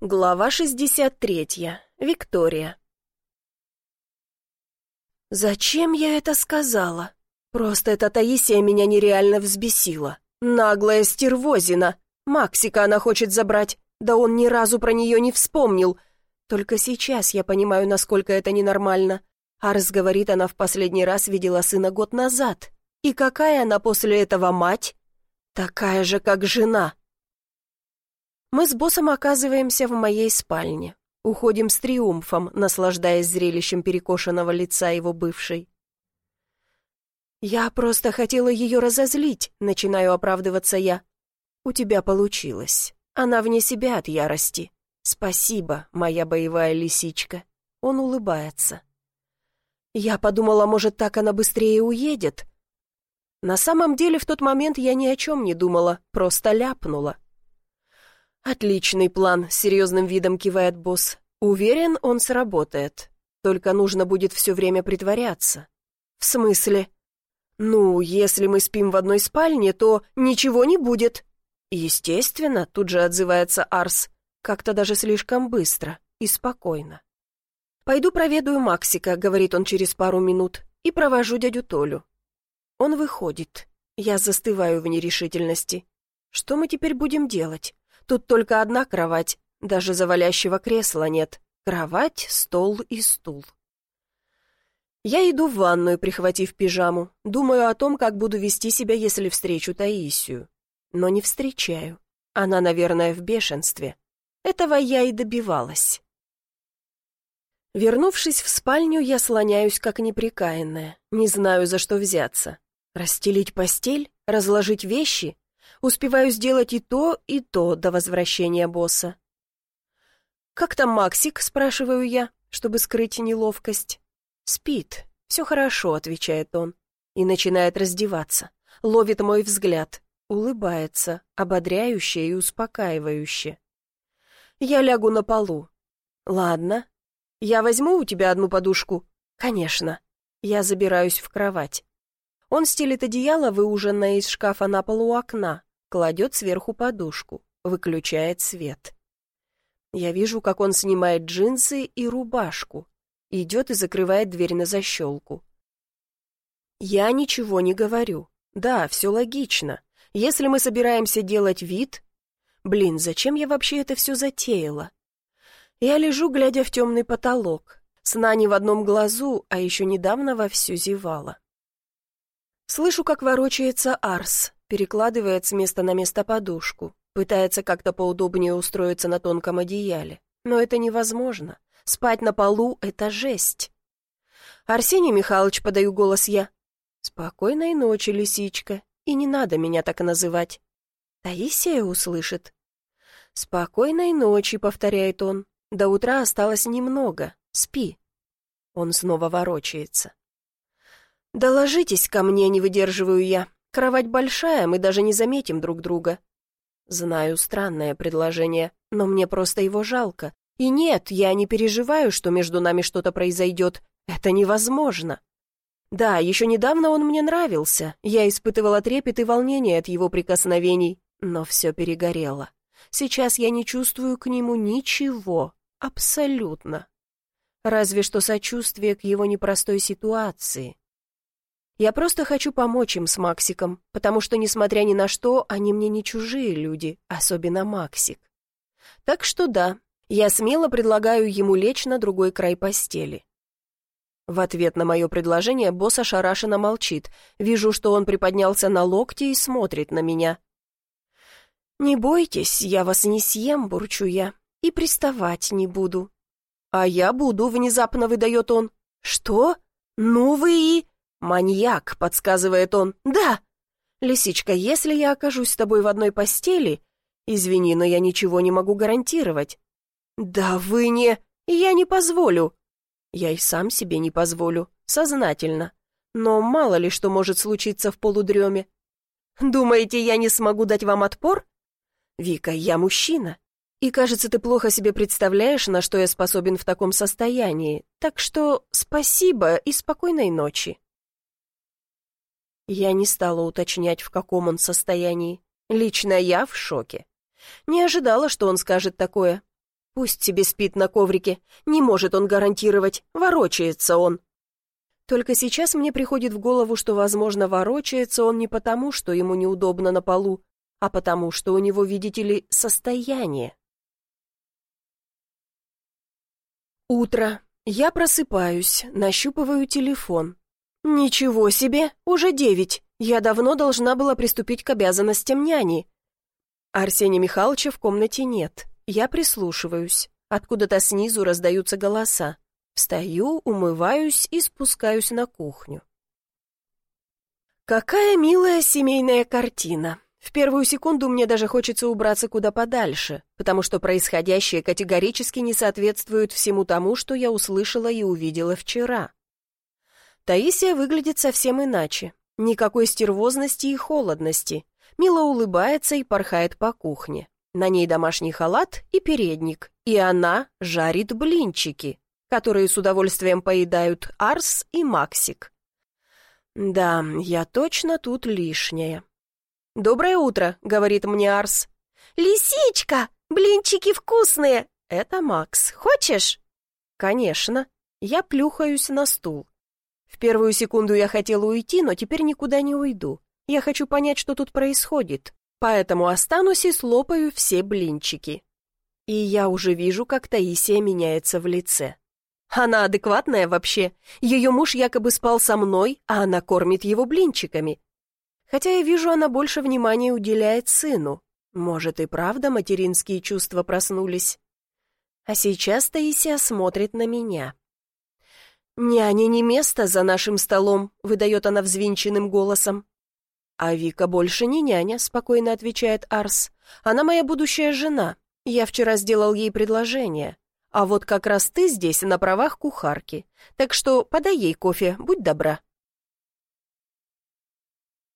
Глава 63. Виктория. Зачем я это сказала? Просто эта Таисия меня нереально взбесила. Наглая стервозина. Максика она хочет забрать, да он ни разу про нее не вспомнил. Только сейчас я понимаю, насколько это ненормально. Арс говорит, она в последний раз видела сына год назад. И какая она после этого мать? Такая же, как жена. Мы с боссом оказываемся в моей спальне. Уходим с триумфом, наслаждаясь зрелищем перекошенного лица его бывшей. «Я просто хотела ее разозлить», — начинаю оправдываться я. «У тебя получилось. Она вне себя от ярости. Спасибо, моя боевая лисичка». Он улыбается. Я подумала, может, так она быстрее уедет. На самом деле, в тот момент я ни о чем не думала, просто ляпнула. «Отличный план», — серьезным видом кивает босс. «Уверен, он сработает. Только нужно будет все время притворяться». «В смысле?» «Ну, если мы спим в одной спальне, то ничего не будет». «Естественно», — тут же отзывается Арс, как-то даже слишком быстро и спокойно. «Пойду проведаю Максика», — говорит он через пару минут, «и провожу дядю Толю». Он выходит. Я застываю в нерешительности. Что мы теперь будем делать? Тут только одна кровать, даже завалящего кресла нет. Кровать, стол и стул. Я иду в ванную, прихватив пижаму. Думаю о том, как буду вести себя, если встречу Таисию. Но не встречаю. Она, наверное, в бешенстве. Этого я и добивалась. Вернувшись в спальню, я слоняюсь как неприкаянная. Не знаю, за что взяться. Расстелить постель? Разложить вещи? Успеваю сделать и то, и то до возвращения босса. «Как там Максик?» — спрашиваю я, чтобы скрыть неловкость. «Спит. Все хорошо», — отвечает он. И начинает раздеваться. Ловит мой взгляд. Улыбается, ободряюще и успокаивающе. Я лягу на полу. «Ладно. Я возьму у тебя одну подушку?» «Конечно». Я забираюсь в кровать. Он стелит одеяло, выуженное из шкафа на полу у окна, кладет сверху подушку, выключает свет. Я вижу, как он снимает джинсы и рубашку, идет и закрывает дверь на защелку. Я ничего не говорю. Да, все логично. Если мы собираемся делать вид... Блин, зачем я вообще это все затеяла? Я лежу, глядя в темный потолок. Сна не в одном глазу, а еще недавно вовсю зевала. Слышу, как ворочается Арс, перекладывает с места на место подушку, пытается как-то поудобнее устроиться на тонком одеяле. Но это невозможно. Спать на полу — это жесть. «Арсений Михайлович», — подаю голос я. «Спокойной ночи, лисичка, и не надо меня так называть». Таисия услышит. «Спокойной ночи», — повторяет он. «До утра осталось немного. Спи». Он снова ворочается. «Доложитесь ко мне, не выдерживаю я. Кровать большая, мы даже не заметим друг друга». Знаю, странное предложение, но мне просто его жалко. И нет, я не переживаю, что между нами что-то произойдет. Это невозможно. Да, еще недавно он мне нравился. Я испытывала трепет и волнение от его прикосновений, но все перегорело. Сейчас я не чувствую к нему ничего. Абсолютно. Разве что сочувствие к его непростой ситуации. Я просто хочу помочь им с Максиком, потому что, несмотря ни на что, они мне не чужие люди, особенно Максик. Так что да, я смело предлагаю ему лечь на другой край постели. В ответ на мое предложение босс ошарашенно молчит. Вижу, что он приподнялся на локте и смотрит на меня. «Не бойтесь, я вас не съем», — бурчу я, — «и приставать не буду». «А я буду», — внезапно выдает он. «Что? Ну вы и...» «Маньяк», — подсказывает он. «Да!» «Лисичка, если я окажусь с тобой в одной постели...» «Извини, но я ничего не могу гарантировать». «Да вы не... Я не позволю». «Я и сам себе не позволю. Сознательно. Но мало ли что может случиться в полудреме». «Думаете, я не смогу дать вам отпор?» «Вика, я мужчина. И, кажется, ты плохо себе представляешь, на что я способен в таком состоянии. Так что спасибо и спокойной ночи». Я не стала уточнять, в каком он состоянии. Лично я в шоке. Не ожидала, что он скажет такое. Пусть себе спит на коврике. Не может он гарантировать, ворочается он. Только сейчас мне приходит в голову, что, возможно, ворочается он не потому, что ему неудобно на полу, а потому, что у него, видите ли, состояние. Утро. Я просыпаюсь, нащупываю телефон. Ничего себе, уже девять. Я давно должна была приступить к обязанностям няни. Арсения Михайловича в комнате нет. Я прислушиваюсь. Откуда-то снизу раздаются голоса. Встаю, умываюсь и спускаюсь на кухню. Какая милая семейная картина. В первую секунду мне даже хочется убраться куда подальше, потому что происходящее категорически не соответствует всему тому, что я услышала и увидела вчера. Таисия выглядит совсем иначе. Никакой стервозности и холодности. Мило улыбается и порхает по кухне. На ней домашний халат и передник, и она жарит блинчики, которые с удовольствием поедают Арс и Максик. Да, я точно тут лишняя. «Доброе утро», — говорит мне Арс. «Лисичка! Блинчики вкусные!» «Это Макс. Хочешь?» «Конечно». Я плюхаюсь на стул. В первую секунду я хотела уйти, но теперь никуда не уйду. Я хочу понять, что тут происходит. Поэтому останусь и слопаю все блинчики. И я уже вижу, как Таисия меняется в лице. Она адекватная вообще. Ее муж якобы спал со мной, а она кормит его блинчиками. Хотя я вижу, она больше внимания уделяет сыну. Может, и правда материнские чувства проснулись. А сейчас Таисия смотрит на меня. «Няня не место за нашим столом», — выдает она взвинченным голосом. «А Вика больше не няня», — спокойно отвечает Арс. «Она моя будущая жена. Я вчера сделал ей предложение. А вот как раз ты здесь на правах кухарки. Так что подай ей кофе, будь добра».